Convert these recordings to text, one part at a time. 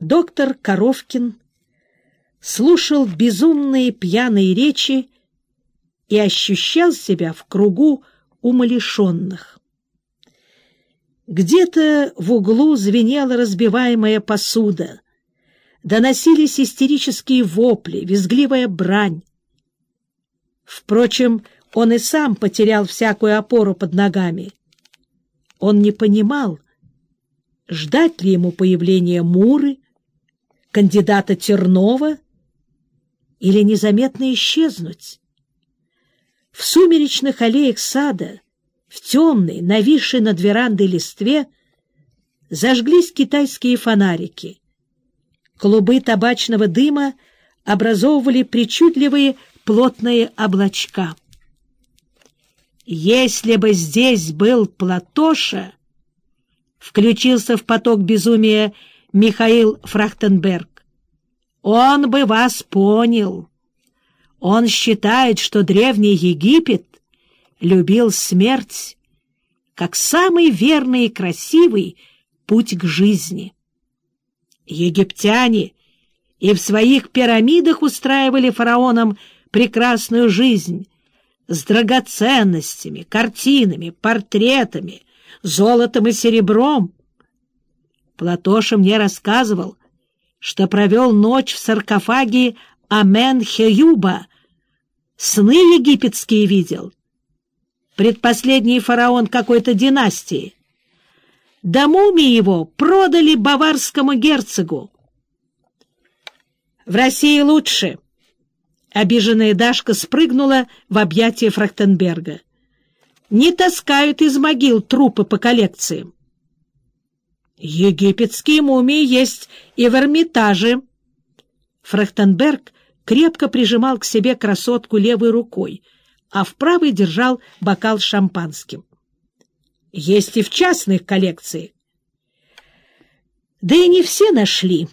доктор Коровкин слушал безумные пьяные речи и ощущал себя в кругу умалишенных. Где-то в углу звенела разбиваемая посуда, доносились истерические вопли, визгливая брань. Впрочем, он и сам потерял всякую опору под ногами. Он не понимал, ждать ли ему появления Муры, кандидата Тернова или незаметно исчезнуть. В сумеречных аллеях сада, в темной, нависшей над верандой листве, зажглись китайские фонарики. Клубы табачного дыма образовывали причудливые плотные облачка. Если бы здесь был Платоша, включился в поток безумия Михаил Фрахтенберг, он бы вас понял. Он считает, что древний Египет любил смерть как самый верный и красивый путь к жизни. Египтяне и в своих пирамидах устраивали фараонам прекрасную жизнь с драгоценностями, картинами, портретами, золотом и серебром. Платоша мне рассказывал, что провел ночь в саркофаге Амен-Хеюба, сны египетские видел. Предпоследний фараон какой-то династии. Да мумии его продали баварскому герцогу. В России лучше. Обиженная Дашка спрыгнула в объятия Фрахтенберга. Не таскают из могил трупы по коллекциям. Египетские мумии есть и в Эрмитаже. Фрахтенберг крепко прижимал к себе красотку левой рукой, а в правой держал бокал с шампанским. Есть и в частных коллекциях. Да и не все нашли.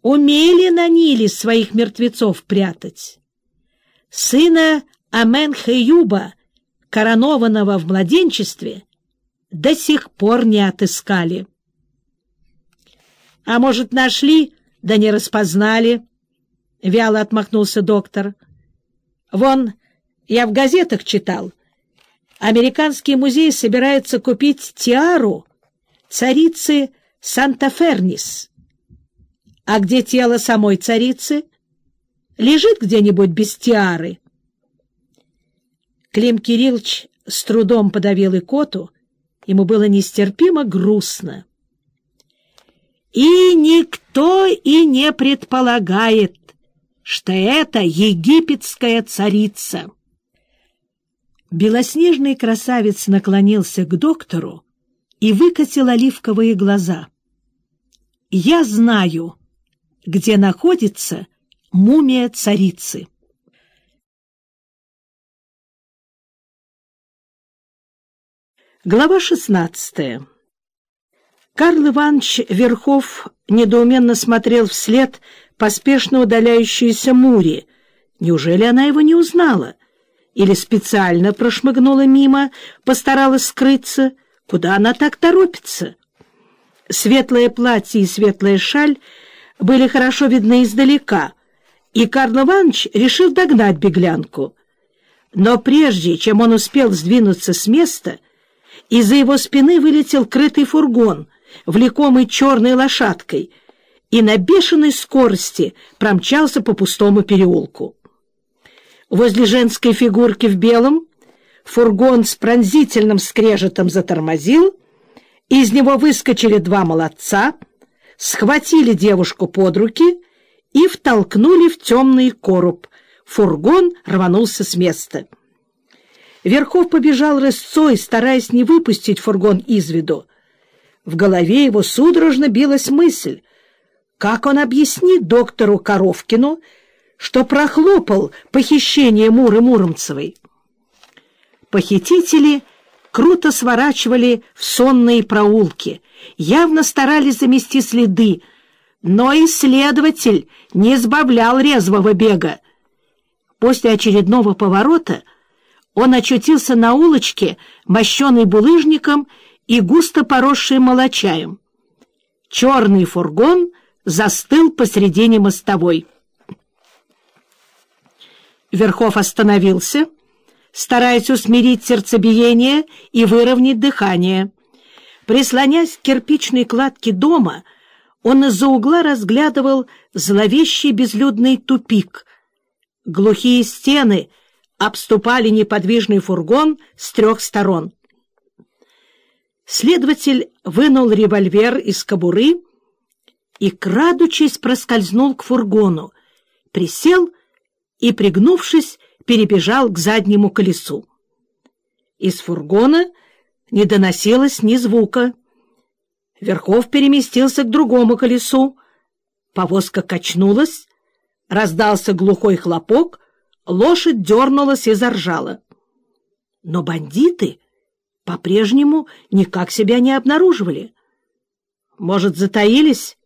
Умели на Ниле своих мертвецов прятать. Сына Амен-Хеюба, коронованного в младенчестве, до сих пор не отыскали. А может, нашли, да не распознали? — вяло отмахнулся доктор. — Вон, я в газетах читал. Американский музей собирается купить тиару царицы Санта-Фернис. А где тело самой царицы? Лежит где-нибудь без тиары. Клим Кириллович с трудом подавил икоту. Ему было нестерпимо грустно. И никто и не предполагает, что это египетская царица. Белоснежный красавец наклонился к доктору и выкатил оливковые глаза. «Я знаю, где находится мумия царицы». Глава шестнадцатая Карл Иванович Верхов недоуменно смотрел вслед поспешно удаляющейся Мури. Неужели она его не узнала? Или специально прошмыгнула мимо, постаралась скрыться? Куда она так торопится? Светлое платье и светлая шаль были хорошо видны издалека, и Карл Иванович решил догнать беглянку. Но прежде, чем он успел сдвинуться с места, из-за его спины вылетел крытый фургон — влекомый черной лошадкой, и на бешеной скорости промчался по пустому переулку. Возле женской фигурки в белом фургон с пронзительным скрежетом затормозил, из него выскочили два молодца, схватили девушку под руки и втолкнули в темный короб. Фургон рванулся с места. Верхов побежал рысцой, стараясь не выпустить фургон из виду. В голове его судорожно билась мысль, как он объяснит доктору Коровкину, что прохлопал похищение Муры Муромцевой. Похитители круто сворачивали в сонные проулки, явно старались замести следы, но исследователь не избавлял резвого бега. После очередного поворота он очутился на улочке, мощенной булыжником и густо поросшие молочаем. Черный фургон застыл посредине мостовой. Верхов остановился, стараясь усмирить сердцебиение и выровнять дыхание. Прислонясь к кирпичной кладке дома, он из-за угла разглядывал зловещий безлюдный тупик. Глухие стены обступали неподвижный фургон с трех сторон. Следователь вынул револьвер из кобуры и, крадучись, проскользнул к фургону, присел и, пригнувшись, перебежал к заднему колесу. Из фургона не доносилось ни звука. Верхов переместился к другому колесу. Повозка качнулась, раздался глухой хлопок, лошадь дернулась и заржала. Но бандиты по-прежнему никак себя не обнаруживали. Может, затаились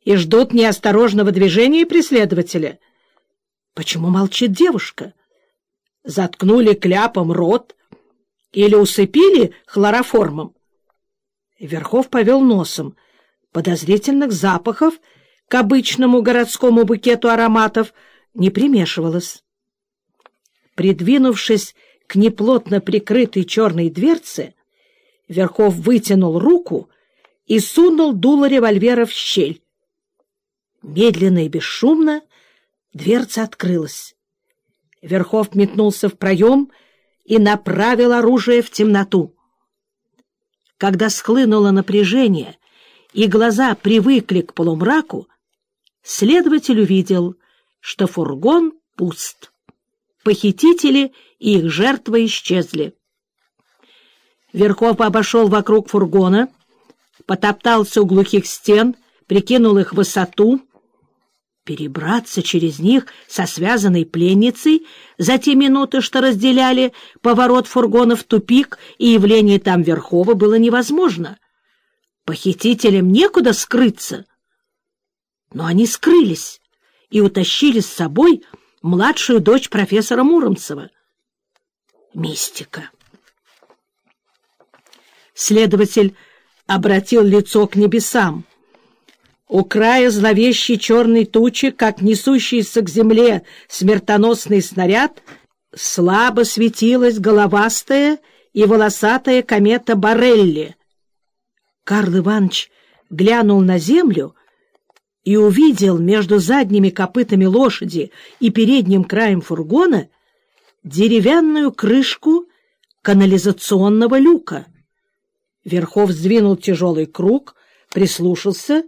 и ждут неосторожного движения преследователя? Почему молчит девушка? Заткнули кляпом рот или усыпили хлороформом? Верхов повел носом. Подозрительных запахов к обычному городскому букету ароматов не примешивалось. Придвинувшись к неплотно прикрытой черной дверце, Верхов вытянул руку и сунул дуло револьвера в щель. Медленно и бесшумно дверца открылась. Верхов метнулся в проем и направил оружие в темноту. Когда схлынуло напряжение и глаза привыкли к полумраку, следователь увидел, что фургон пуст. Похитители и их жертвы исчезли. Верхов обошел вокруг фургона, потоптался у глухих стен, прикинул их высоту. Перебраться через них со связанной пленницей за те минуты, что разделяли поворот фургона в тупик и явление там Верхова, было невозможно. Похитителям некуда скрыться. Но они скрылись и утащили с собой младшую дочь профессора Муромцева. Мистика. Следователь обратил лицо к небесам. У края зловещей черной тучи, как несущийся к земле смертоносный снаряд, слабо светилась головастая и волосатая комета Барелли. Карл Иванович глянул на землю и увидел между задними копытами лошади и передним краем фургона деревянную крышку канализационного люка. Верхов сдвинул тяжелый круг, прислушался.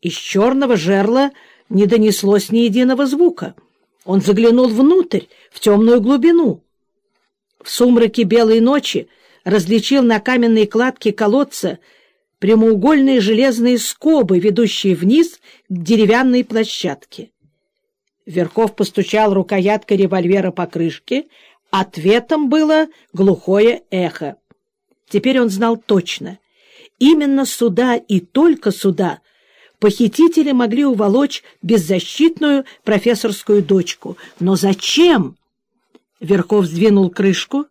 Из черного жерла не донеслось ни единого звука. Он заглянул внутрь, в темную глубину. В сумраке белой ночи различил на каменной кладке колодца прямоугольные железные скобы, ведущие вниз к деревянной площадке. Верхов постучал рукояткой револьвера по крышке. Ответом было глухое эхо. Теперь он знал точно. Именно сюда и только сюда похитители могли уволочь беззащитную профессорскую дочку. Но зачем? Верхов сдвинул крышку,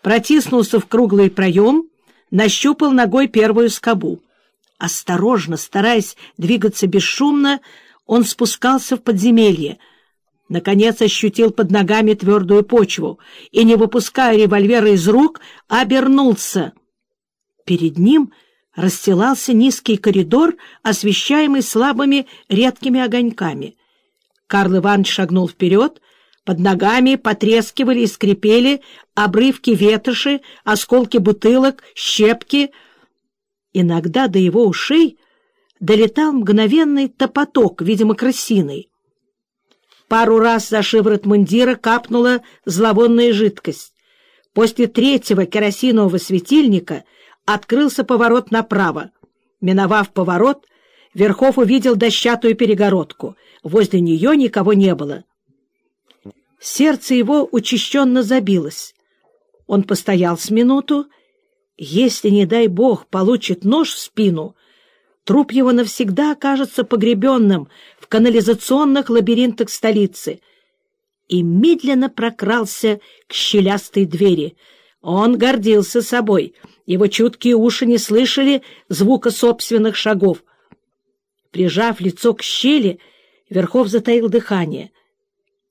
протиснулся в круглый проем нащупал ногой первую скобу. Осторожно, стараясь двигаться бесшумно, он спускался в подземелье. Наконец ощутил под ногами твердую почву и, не выпуская револьвера из рук, обернулся. Перед ним расстилался низкий коридор, освещаемый слабыми редкими огоньками. Карл Иванович шагнул вперед, под ногами потрескивали и скрипели обрывки ветоши, осколки бутылок, щепки. Иногда до его ушей долетал мгновенный топоток, видимо, крысиный. Пару раз за шиворот мундира капнула зловонная жидкость. После третьего керосинового светильника открылся поворот направо. Миновав поворот, Верхов увидел дощатую перегородку. Возле нее никого не было. Сердце его учащенно забилось. Он постоял с минуту. Если, не дай бог, получит нож в спину, труп его навсегда окажется погребенным в канализационных лабиринтах столицы. И медленно прокрался к щелястой двери. Он гордился собой. Его чуткие уши не слышали звука собственных шагов. Прижав лицо к щели, Верхов затаил дыхание.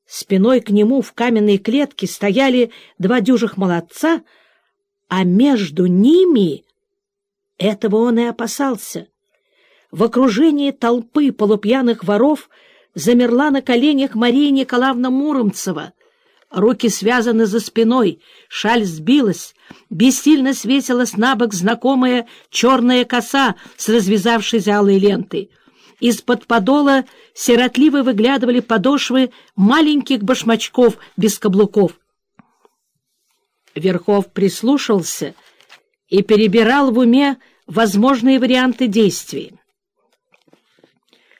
Спиной к нему в каменной клетке стояли два дюжих молодца, а между ними... Этого он и опасался. В окружении толпы полупьяных воров замерла на коленях Мария Николаевна Муромцева. Руки связаны за спиной, шаль сбилась, бессильно свесилась на бок знакомая черная коса с развязавшейся алой лентой. Из-под подола сиротливо выглядывали подошвы маленьких башмачков без каблуков. Верхов прислушался и перебирал в уме возможные варианты действий.